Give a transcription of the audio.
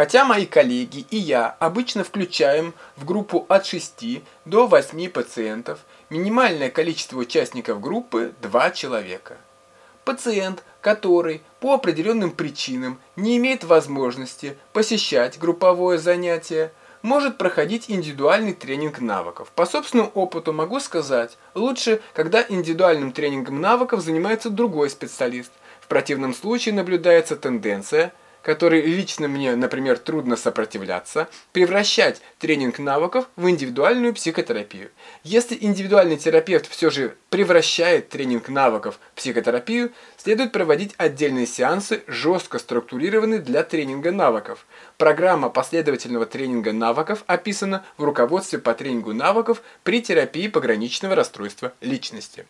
Хотя мои коллеги и я обычно включаем в группу от 6 до 8 пациентов, минимальное количество участников группы – 2 человека. Пациент, который по определенным причинам не имеет возможности посещать групповое занятие, может проходить индивидуальный тренинг навыков. По собственному опыту могу сказать, лучше, когда индивидуальным тренингом навыков занимается другой специалист. В противном случае наблюдается тенденция – которой лично мне, например, трудно сопротивляться, превращать тренинг навыков в индивидуальную психотерапию. Если индивидуальный терапевт все же превращает тренинг навыков в психотерапию, следует проводить отдельные сеансы, жестко структурированные для тренинга навыков. Программа последовательного тренинга навыков описана в руководстве по тренингу навыков при терапии пограничного расстройства личности.